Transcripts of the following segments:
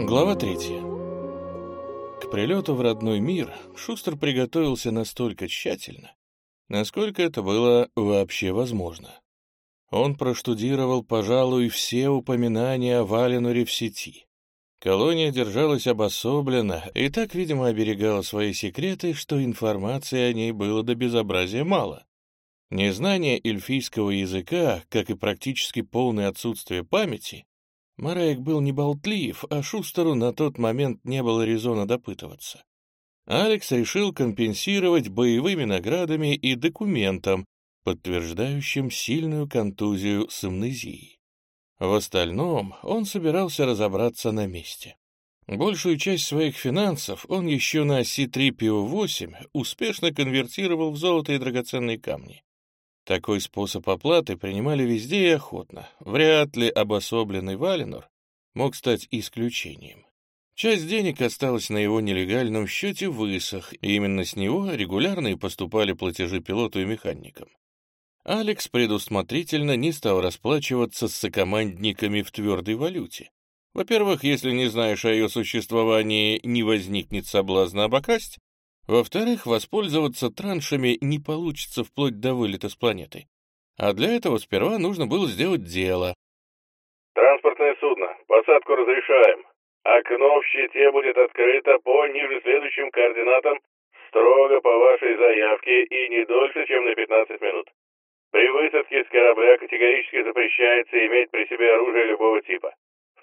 Глава третья. К прилету в родной мир Шустер приготовился настолько тщательно, насколько это было вообще возможно. Он проштудировал, пожалуй, все упоминания о Валенуре в сети. Колония держалась обособленно и так, видимо, оберегала свои секреты, что информации о ней было до безобразия мало. Незнание эльфийского языка, как и практически полное отсутствие памяти, Мараек был не болтлив, а Шустеру на тот момент не было резона допытываться. Алекс решил компенсировать боевыми наградами и документом, подтверждающим сильную контузию с амнезией. В остальном он собирался разобраться на месте. Большую часть своих финансов он еще на C3PO8 успешно конвертировал в золото и драгоценные камни. Такой способ оплаты принимали везде и охотно. Вряд ли обособленный Валенор мог стать исключением. Часть денег осталась на его нелегальном счете высох, и именно с него регулярно и поступали платежи пилоту и механикам. Алекс предусмотрительно не стал расплачиваться с сокомандниками в твердой валюте. Во-первых, если не знаешь о ее существовании, не возникнет соблазна обокрасть, во-вторых, воспользоваться траншами не получится вплоть до вылета с планеты. А для этого сперва нужно было сделать дело. «Транспортное судно. Посадку разрешаем. Окно в щите будет открыто по ниже следующим координатам строго по вашей заявке и не дольше, чем на 15 минут. При высадке с корабля категорически запрещается иметь при себе оружие любого типа.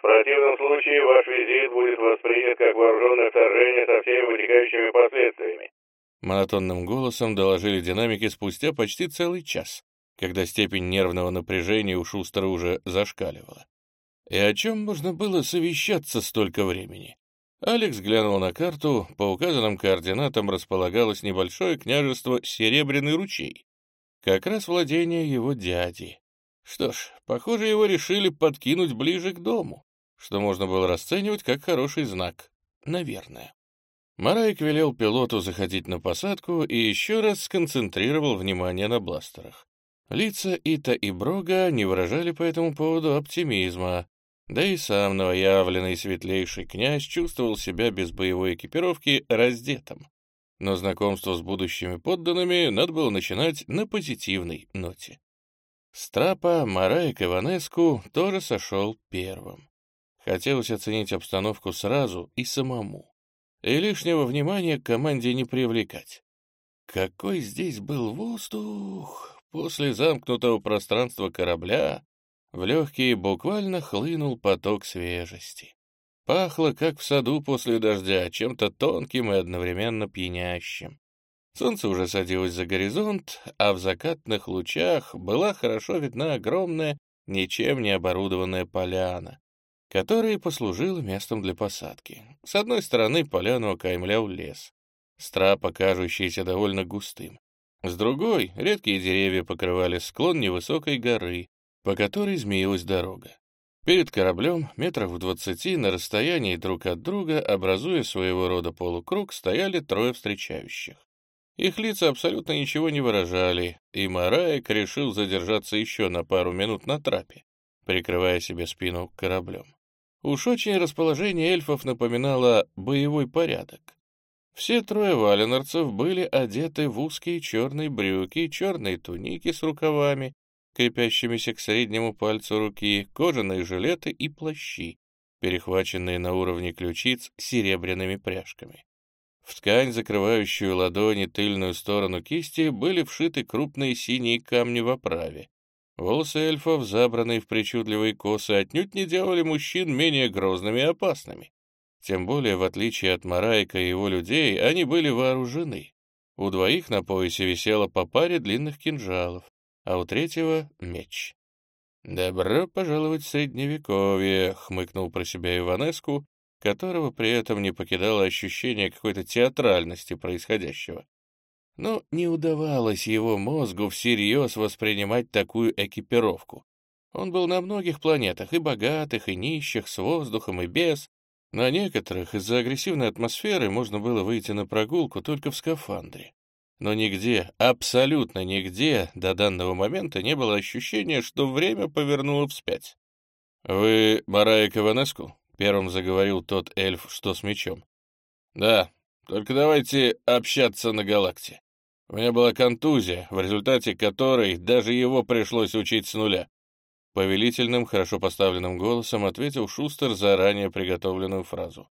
Противном случае ваш визит будет воспринят как вооруженное вторжение со всеми вытекающими последствиями. Монотонным голосом доложили динамики спустя почти целый час, когда степень нервного напряжения у Шустера уже зашкаливала. И о чем можно было совещаться столько времени? Алекс глянул на карту, по указанным координатам располагалось небольшое княжество Серебряный ручей, как раз владение его дяди. Что ж, похоже, его решили подкинуть ближе к дому, что можно было расценивать как хороший знак. Наверное. Марайк велел пилоту заходить на посадку и еще раз сконцентрировал внимание на бластерах. Лица Ита и Брога не выражали по этому поводу оптимизма, да и сам новоявленный светлейший князь чувствовал себя без боевой экипировки раздетым. Но знакомство с будущими подданными надо было начинать на позитивной ноте. Страпа, Мараек и Ванеску тоже сошел первым. Хотелось оценить обстановку сразу и самому. И лишнего внимания к команде не привлекать. Какой здесь был воздух! После замкнутого пространства корабля в легкие буквально хлынул поток свежести. Пахло, как в саду после дождя, чем-то тонким и одновременно пьянящим. Солнце уже садилось за горизонт, а в закатных лучах была хорошо видна огромная, ничем не оборудованная поляна, которая послужила местом для посадки. С одной стороны поляну окаймлял лес, страпа, кажущийся довольно густым. С другой — редкие деревья покрывали склон невысокой горы, по которой змеилась дорога. Перед кораблем, метров в двадцати, на расстоянии друг от друга, образуя своего рода полукруг, стояли трое встречающих. Их лица абсолютно ничего не выражали, и Мараек решил задержаться еще на пару минут на трапе, прикрывая себе спину кораблем. Уж очень расположение эльфов напоминало боевой порядок. Все трое валенарцев были одеты в узкие черные брюки, черные туники с рукавами, крепящимися к среднему пальцу руки, кожаные жилеты и плащи, перехваченные на уровне ключиц серебряными пряжками. В ткань, закрывающую ладони тыльную сторону кисти, были вшиты крупные синие камни в оправе. Волосы эльфов, забранные в причудливые косы, отнюдь не делали мужчин менее грозными и опасными. Тем более, в отличие от Мараика и его людей, они были вооружены. У двоих на поясе висело по паре длинных кинжалов, а у третьего — меч. «Добро пожаловать в Средневековье», — хмыкнул про себя Иванеску, которого при этом не покидало ощущение какой-то театральности происходящего. Но не удавалось его мозгу всерьез воспринимать такую экипировку. Он был на многих планетах, и богатых, и нищих, с воздухом и без. На некоторых из-за агрессивной атмосферы можно было выйти на прогулку только в скафандре. Но нигде, абсолютно нигде до данного момента не было ощущения, что время повернуло вспять. «Вы Марая Каванеску?» — первым заговорил тот эльф, что с мечом. «Да, только давайте общаться на галакте. У меня была контузия, в результате которой даже его пришлось учить с нуля». Повелительным, хорошо поставленным голосом ответил Шустер заранее приготовленную фразу.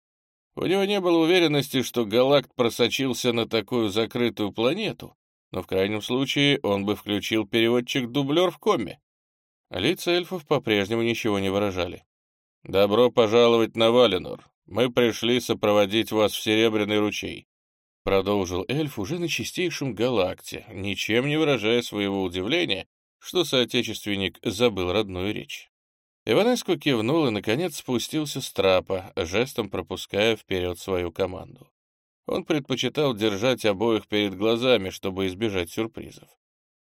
У него не было уверенности, что галакт просочился на такую закрытую планету, но в крайнем случае он бы включил переводчик-дублер в коме. Лица эльфов по-прежнему ничего не выражали. «Добро пожаловать на Валенор. Мы пришли сопроводить вас в Серебряный ручей», — продолжил эльф уже на чистейшем галакте, ничем не выражая своего удивления, что соотечественник забыл родную речь. Иванеску кивнул и, наконец, спустился с трапа, жестом пропуская вперед свою команду. Он предпочитал держать обоих перед глазами, чтобы избежать сюрпризов.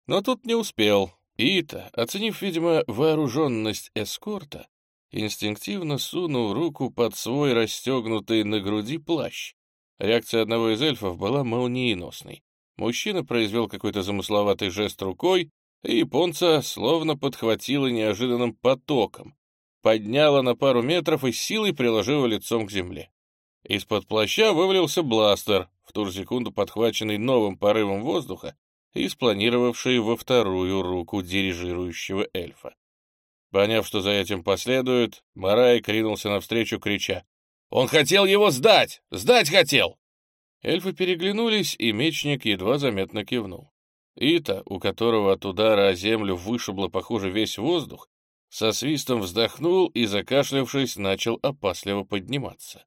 Но тут не успел. Ита, оценив, видимо, вооруженность эскорта, инстинктивно сунул руку под свой расстегнутый на груди плащ. Реакция одного из эльфов была молниеносной. Мужчина произвел какой-то замысловатый жест рукой, и японца словно подхватило неожиданным потоком, подняла на пару метров и силой приложила лицом к земле. Из-под плаща вывалился бластер, в ту же секунду подхваченный новым порывом воздуха и спланировавший во вторую руку дирижирующего эльфа. Поняв, что за этим последует, Марай кринулся навстречу, крича. «Он хотел его сдать! Сдать хотел!» Эльфы переглянулись, и мечник едва заметно кивнул. Ита, у которого от удара о землю вышибло, похоже, весь воздух, со свистом вздохнул и, закашлявшись, начал опасливо подниматься.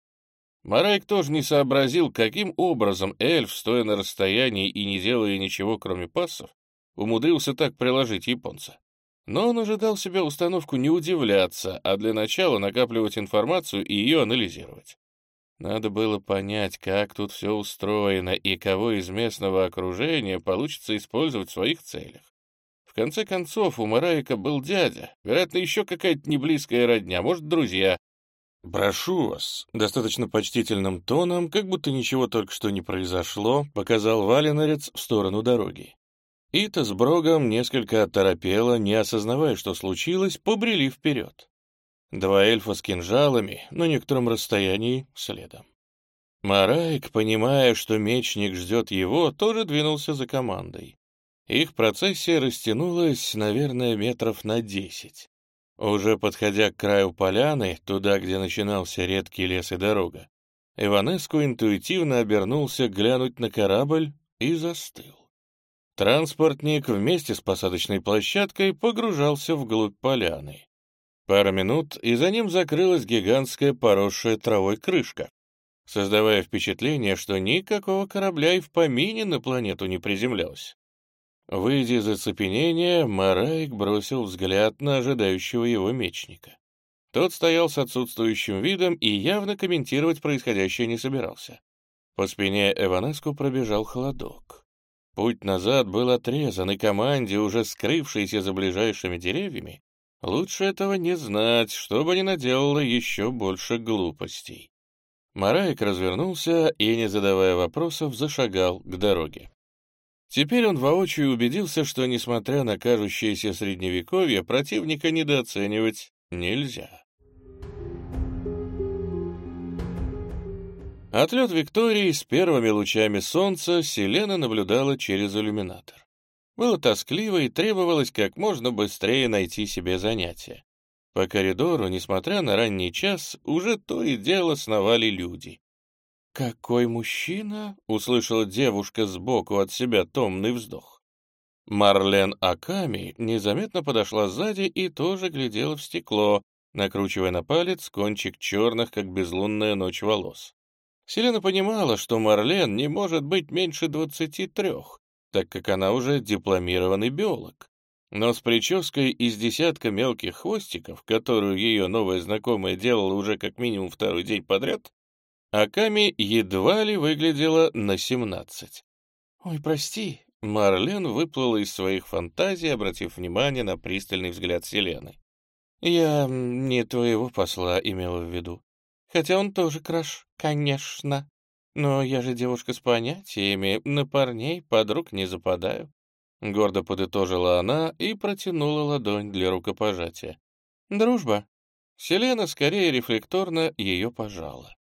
Марайк тоже не сообразил, каким образом эльф, стоя на расстоянии и не делая ничего, кроме пассов, умудрился так приложить японца. Но он ожидал себя установку не удивляться, а для начала накапливать информацию и ее анализировать. Надо было понять, как тут все устроено и кого из местного окружения получится использовать в своих целях. В конце концов, у Мараика был дядя, вероятно, еще какая-то неблизкая родня, может, друзья. «Прошу вас», — достаточно почтительным тоном, как будто ничего только что не произошло, показал Валенорец в сторону дороги. Ита с Брогом несколько оторопела, не осознавая, что случилось, побрели вперед. Два эльфа с кинжалами, на некотором расстоянии, следом. Марайк, понимая, что мечник ждет его, тоже двинулся за командой. Их процессия растянулась, наверное, метров на десять. Уже подходя к краю поляны, туда, где начинался редкий лес и дорога, Иванеску интуитивно обернулся глянуть на корабль и застыл. Транспортник вместе с посадочной площадкой погружался вглубь поляны. Пара минут, и за ним закрылась гигантская поросшая травой крышка, создавая впечатление, что никакого корабля и в помине на планету не приземлялся. Выйдя из оцепенения, Мараик бросил взгляд на ожидающего его мечника. Тот стоял с отсутствующим видом и явно комментировать происходящее не собирался. По спине Эванеску пробежал холодок. Путь назад был отрезан, и команде, уже скрывшейся за ближайшими деревьями, Лучше этого не знать, чтобы не наделала еще больше глупостей. Мараик развернулся и, не задавая вопросов, зашагал к дороге. Теперь он воочию убедился, что, несмотря на кажущееся средневековье, противника недооценивать нельзя. Отлет Виктории с первыми лучами солнца Селена наблюдала через иллюминатор. Было тоскливо и требовалось как можно быстрее найти себе занятие. По коридору, несмотря на ранний час, уже то и дело сновали люди. «Какой мужчина!» — услышала девушка сбоку от себя томный вздох. Марлен Аками незаметно подошла сзади и тоже глядела в стекло, накручивая на палец кончик черных, как безлунная ночь волос. Селена понимала, что Марлен не может быть меньше двадцати трех, так как она уже дипломированный биолог. Но с прической из десятка мелких хвостиков, которую ее новая знакомая делала уже как минимум второй день подряд, Аками едва ли выглядела на семнадцать. «Ой, прости», — Марлен выплыла из своих фантазий, обратив внимание на пристальный взгляд Селены. «Я не твоего посла имела в виду. Хотя он тоже краш, конечно». «Но я же девушка с понятиями, на парней подруг не западаю». Гордо подытожила она и протянула ладонь для рукопожатия. «Дружба. Селена скорее рефлекторно ее пожала.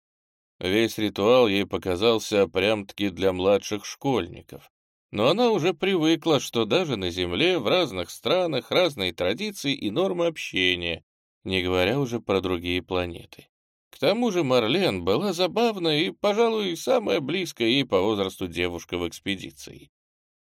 Весь ритуал ей показался прям-таки для младших школьников. Но она уже привыкла, что даже на Земле в разных странах разные традиции и нормы общения, не говоря уже про другие планеты. Тому же Марлен была забавная и, пожалуй, самая близкая ей по возрасту девушка в экспедиции.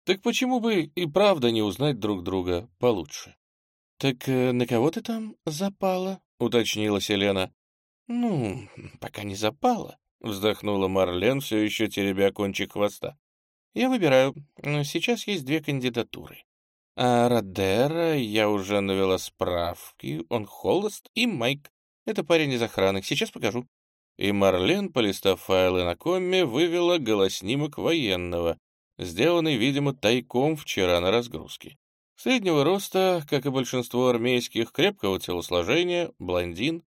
Так почему бы и правда не узнать друг друга получше? — Так э, на кого ты там запала? — уточнила Селена. — Ну, пока не запала, — вздохнула Марлен, все еще теребя кончик хвоста. «Я выбираю. Сейчас есть две кандидатуры. А Родера я уже навела справки. Он холост и Майк. Это парень из охраны. Сейчас покажу». И Марлен, полистав файлы на комме, вывела голоснимок военного, сделанный, видимо, тайком вчера на разгрузке. Среднего роста, как и большинство армейских, крепкого телосложения, блондин,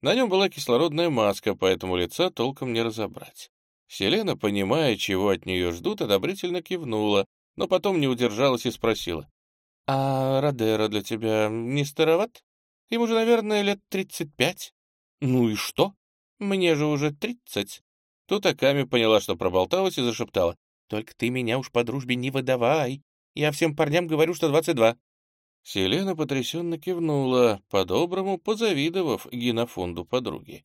на нем была кислородная маска, поэтому лица толком не разобрать. Селена, понимая, чего от нее ждут, одобрительно кивнула, но потом не удержалась и спросила. — А Родера для тебя не староват? Ему же, наверное, лет тридцать пять. — Ну и что? Мне же уже тридцать. Тут Аками поняла, что проболталась и зашептала. — Только ты меня уж по дружбе не выдавай. Я всем парням говорю, что двадцать два. Селена потрясенно кивнула, по-доброму позавидовав генофонду подруги.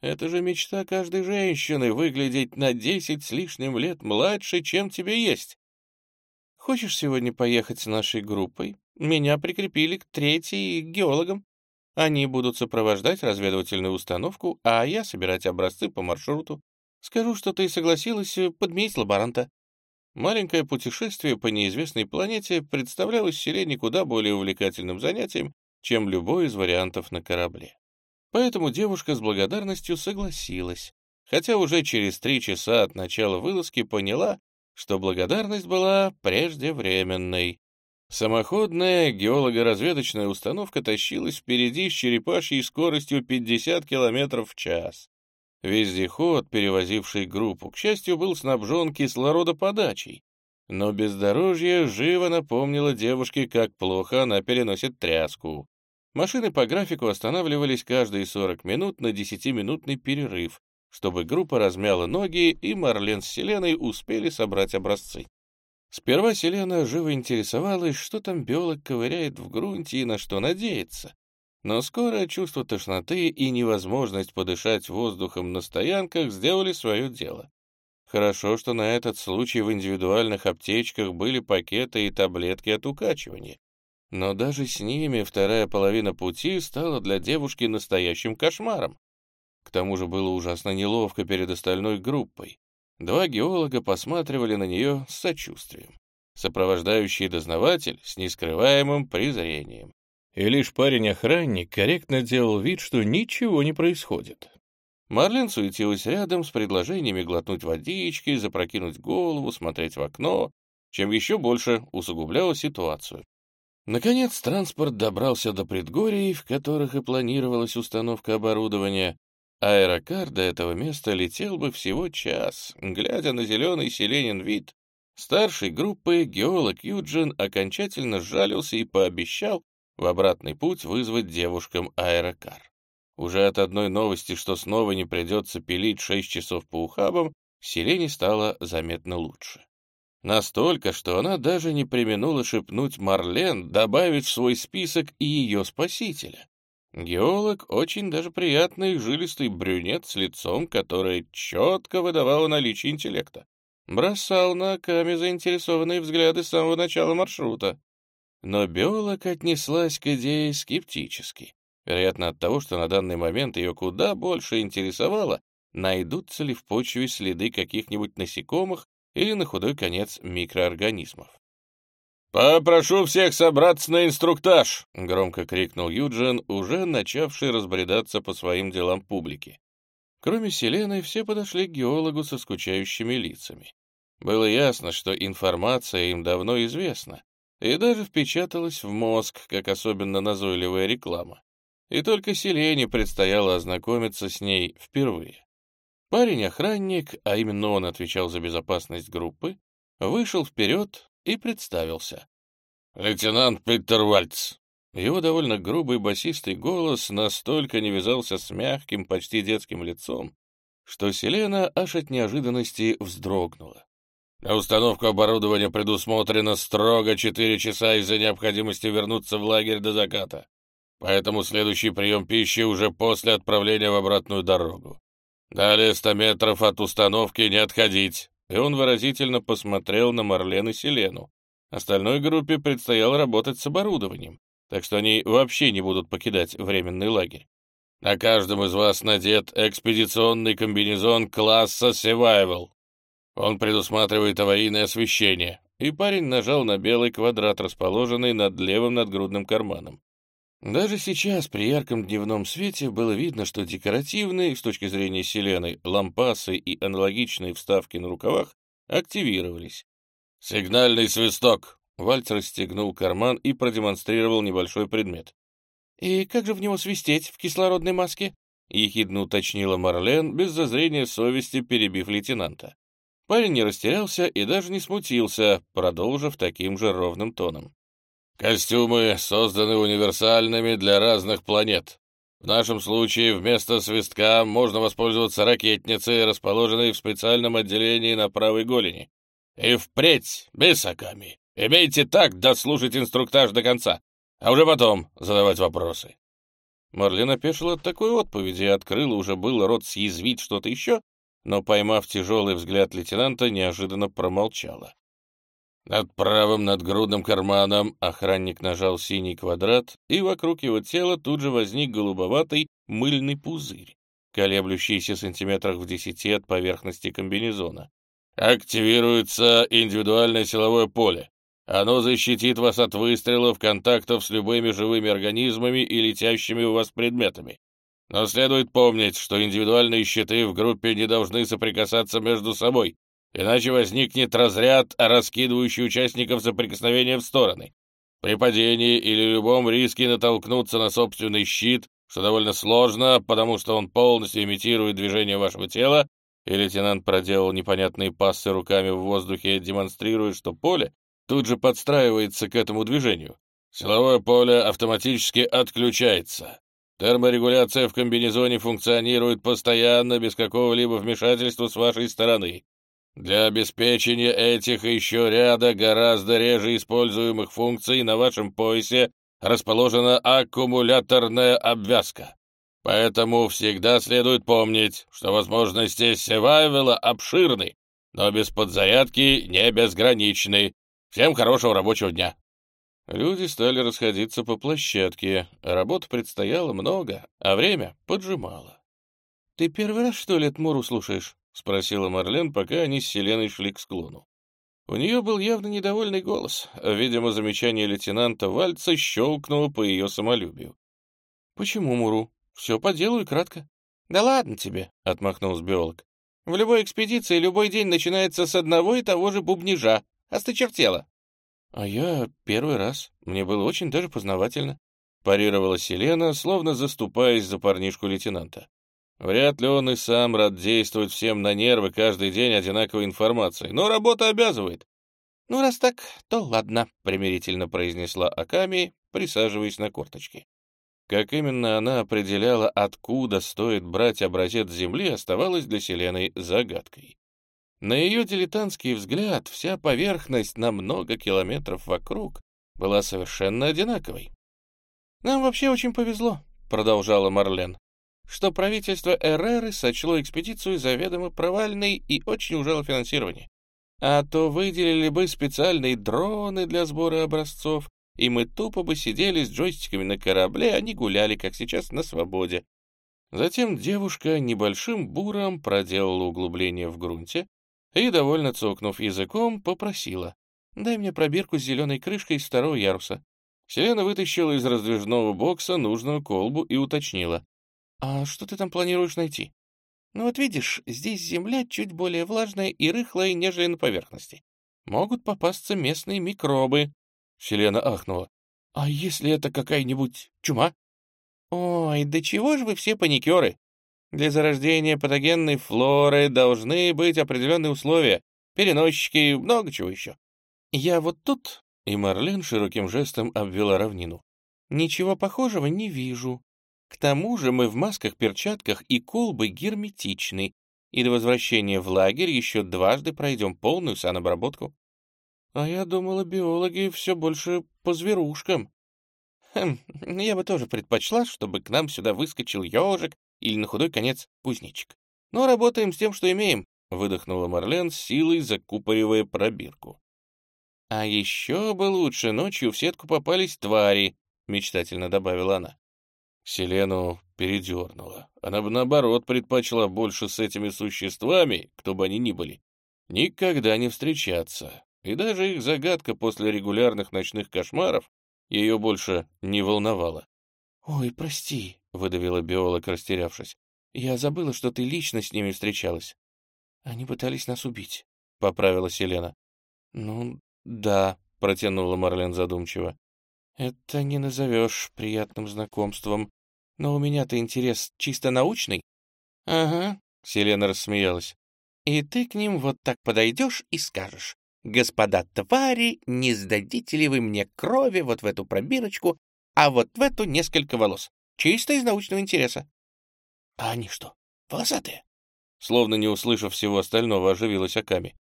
Это же мечта каждой женщины — выглядеть на десять с лишним лет младше, чем тебе есть. Хочешь сегодня поехать с нашей группой? Меня прикрепили к третьей геологам. Они будут сопровождать разведывательную установку, а я собирать образцы по маршруту. Скажу, что ты согласилась подменить лаборанта. Маленькое путешествие по неизвестной планете представлялось Селене куда более увлекательным занятием, чем любой из вариантов на корабле. Поэтому девушка с благодарностью согласилась, хотя уже через три часа от начала вылазки поняла, что благодарность была преждевременной. Самоходная геолого-разведочная установка тащилась впереди с черепашьей скоростью 50 км в час. Вездеход, перевозивший группу, к счастью, был снабжен кислородоподачей, но бездорожье живо напомнило девушке, как плохо она переносит тряску. Машины по графику останавливались каждые 40 минут на 10-минутный перерыв, чтобы группа размяла ноги, и Марлен с Селеной успели собрать образцы. Сперва Селена живо интересовалась, что там биолог ковыряет в грунте и на что надеется. Но скоро чувство тошноты и невозможность подышать воздухом на стоянках сделали свое дело. Хорошо, что на этот случай в индивидуальных аптечках были пакеты и таблетки от укачивания. Но даже с ними вторая половина пути стала для девушки настоящим кошмаром. К тому же было ужасно неловко перед остальной группой. Два геолога посматривали на нее с сочувствием. Сопровождающий дознаватель с нескрываемым презрением и лишь парень-охранник корректно делал вид, что ничего не происходит. Марлен суетилась рядом с предложениями глотнуть водички, запрокинуть голову, смотреть в окно, чем еще больше усугубляла ситуацию. Наконец транспорт добрался до предгорий, в которых и планировалась установка оборудования. Аэрокар до этого места летел бы всего час, глядя на зеленый селенин вид. Старший группы геолог Юджин окончательно сжалился и пообещал, в обратный путь вызвать девушкам аэрокар. Уже от одной новости, что снова не придется пилить шесть часов по ухабам, Селене стало заметно лучше. Настолько, что она даже не применула шепнуть Марлен добавить в свой список и ее спасителя. Геолог очень даже приятный жилистый брюнет с лицом, которое четко выдавало наличие интеллекта. Бросал на Каме заинтересованные взгляды с самого начала маршрута. Но биолог отнеслась к идее скептически. Вероятно, от того, что на данный момент ее куда больше интересовало, найдутся ли в почве следы каких-нибудь насекомых или, на худой конец, микроорганизмов. «Попрошу всех собраться на инструктаж!» — громко крикнул Юджин, уже начавший разбредаться по своим делам публики. Кроме Селены, все подошли к геологу со скучающими лицами. Было ясно, что информация им давно известна, и даже впечаталась в мозг, как особенно назойливая реклама. И только Селене предстояло ознакомиться с ней впервые. Парень-охранник, а именно он отвечал за безопасность группы, вышел вперед и представился. «Лейтенант Питер Вальц, Его довольно грубый басистый голос настолько не вязался с мягким, почти детским лицом, что Селена аж от неожиданности вздрогнула. На установку оборудования предусмотрено строго 4 часа из-за необходимости вернуться в лагерь до заката. Поэтому следующий прием пищи уже после отправления в обратную дорогу. Далее 100 метров от установки не отходить. И он выразительно посмотрел на Марлен и Селену. Остальной группе предстояло работать с оборудованием, так что они вообще не будут покидать временный лагерь. На каждом из вас надет экспедиционный комбинезон класса Survival. Он предусматривает аварийное освещение, и парень нажал на белый квадрат, расположенный над левым надгрудным карманом. Даже сейчас, при ярком дневном свете, было видно, что декоративные, с точки зрения Селены, лампасы и аналогичные вставки на рукавах активировались. «Сигнальный свисток!» Вальц расстегнул карман и продемонстрировал небольшой предмет. «И как же в него свистеть в кислородной маске?» — ехидно уточнила Марлен, без зазрения совести перебив лейтенанта. Парень не растерялся и даже не смутился, продолжив таким же ровным тоном. «Костюмы созданы универсальными для разных планет. В нашем случае вместо свистка можно воспользоваться ракетницей, расположенной в специальном отделении на правой голени. И впредь, без Аками, имейте так дослушать инструктаж до конца, а уже потом задавать вопросы». Марлин опешила от такой отповеди и открыла уже было рот съязвить что-то еще, но, поймав тяжелый взгляд лейтенанта, неожиданно промолчала. Над правым надгрудным карманом охранник нажал синий квадрат, и вокруг его тела тут же возник голубоватый мыльный пузырь, колеблющийся сантиметрах в десяти от поверхности комбинезона. «Активируется индивидуальное силовое поле. Оно защитит вас от выстрелов, контактов с любыми живыми организмами и летящими у вас предметами. Но следует помнить, что индивидуальные щиты в группе не должны соприкасаться между собой, иначе возникнет разряд, раскидывающий участников соприкосновения в стороны. При падении или любом риске натолкнуться на собственный щит, что довольно сложно, потому что он полностью имитирует движение вашего тела, и лейтенант проделал непонятные пассы руками в воздухе, демонстрируя, что поле тут же подстраивается к этому движению. Силовое поле автоматически отключается. Терморегуляция в комбинезоне функционирует постоянно, без какого-либо вмешательства с вашей стороны. Для обеспечения этих еще ряда гораздо реже используемых функций на вашем поясе расположена аккумуляторная обвязка. Поэтому всегда следует помнить, что возможности Севайвела обширны, но без подзарядки не безграничны. Всем хорошего рабочего дня! Люди стали расходиться по площадке, работы предстояло много, а время поджимало. — Ты первый раз, что ли, эту Муру слушаешь? — спросила Марлен, пока они с Селеной шли к склону. У нее был явно недовольный голос. Видимо, замечание лейтенанта Вальца щелкнуло по ее самолюбию. — Почему Муру? Все по делу и кратко. — Да ладно тебе, — отмахнулся биолог. — В любой экспедиции любой день начинается с одного и того же бубнижа. Осточертело. «А я первый раз. Мне было очень даже познавательно», — парировала Селена, словно заступаясь за парнишку лейтенанта. Вряд ли он и сам рад действовать всем на нервы каждый день одинаковой информацией, но работа обязывает. «Ну, раз так, то ладно», — примирительно произнесла Аками, присаживаясь на корточки. Как именно она определяла, откуда стоит брать образец Земли, оставалось для Селены загадкой. На ее дилетантский взгляд вся поверхность на много километров вокруг была совершенно одинаковой. «Нам вообще очень повезло», — продолжала Марлен, что правительство Эреры сочло экспедицию заведомо провальной и очень ужало финансирование. А то выделили бы специальные дроны для сбора образцов, и мы тупо бы сидели с джойстиками на корабле, а не гуляли, как сейчас, на свободе. Затем девушка небольшим буром проделала углубление в грунте, и, довольно цокнув языком, попросила. «Дай мне пробирку с зеленой крышкой из второго яруса». Селена вытащила из раздвижного бокса нужную колбу и уточнила. «А что ты там планируешь найти?» «Ну вот видишь, здесь земля чуть более влажная и рыхлая, нежели на поверхности. Могут попасться местные микробы». Селена ахнула. «А если это какая-нибудь чума?» «Ой, да чего же вы все паникеры? Для зарождения патогенной флоры должны быть определенные условия, переносчики много чего еще. Я вот тут...» И Марлен широким жестом обвела равнину. Ничего похожего не вижу. К тому же мы в масках, перчатках и колбы герметичны, и до возвращения в лагерь еще дважды пройдем полную санобработку. А я думала, биологи все больше по зверушкам. Хм, я бы тоже предпочла, чтобы к нам сюда выскочил ежик или на худой конец кузнечик. Но работаем с тем, что имеем, — выдохнула Марлен силой, закупоривая пробирку. А еще бы лучше ночью в сетку попались твари, — мечтательно добавила она. Селену передернула. Она бы, наоборот, предпочла больше с этими существами, кто бы они ни были, никогда не встречаться. И даже их загадка после регулярных ночных кошмаров ее больше не волновала. «Ой, прости», — выдавила биолог, растерявшись. «Я забыла, что ты лично с ними встречалась». «Они пытались нас убить», — поправила Селена. «Ну, да», — протянула Марлен задумчиво. «Это не назовешь приятным знакомством. Но у меня-то интерес чисто научный. Ага, Селена рассмеялась. И ты к ним вот так подойдешь и скажешь, «Господа твари, не сдадите ли вы мне крови вот в эту пробирочку, а вот в эту несколько волос? Чисто из научного интереса». «А они что, волосатые?» Словно не услышав всего остального, оживилась Аками.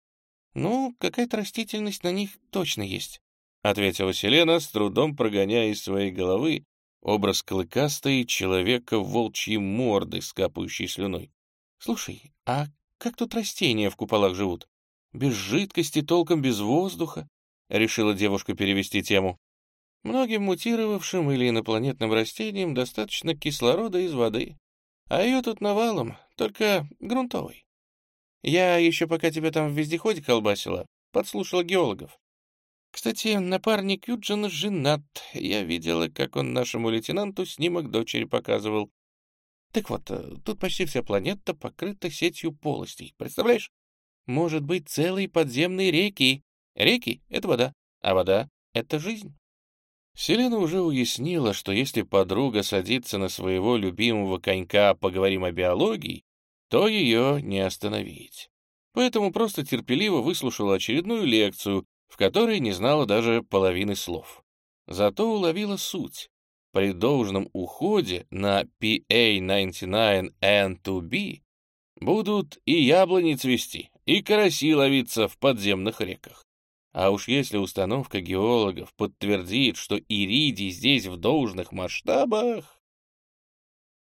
«Ну, какая-то растительность на них точно есть», — ответила Селена, с трудом прогоняя из своей головы Образ клыкастой человека в волчьей морды, скапающей слюной. «Слушай, а как тут растения в куполах живут? Без жидкости, толком без воздуха?» — решила девушка перевести тему. «Многим мутировавшим или инопланетным растениям достаточно кислорода из воды, а ее тут навалом, только грунтовый. Я еще пока тебя там в вездеходе колбасила, подслушала геологов. Кстати, напарник Юджина женат. Я видела, как он нашему лейтенанту снимок дочери показывал. Так вот, э, тут почти вся планета покрыта сетью полостей. Представляешь? Может быть, целые подземные реки. Реки — это вода, а вода — это жизнь. Селена уже уяснила, что если подруга садится на своего любимого конька «поговорим о биологии», то ее не остановить. Поэтому просто терпеливо выслушала очередную лекцию, в которой не знала даже половины слов. Зато уловила суть. При должном уходе на PA-99N2B будут и яблони цвести, и караси ловиться в подземных реках. А уж если установка геологов подтвердит, что иридий здесь в должных масштабах...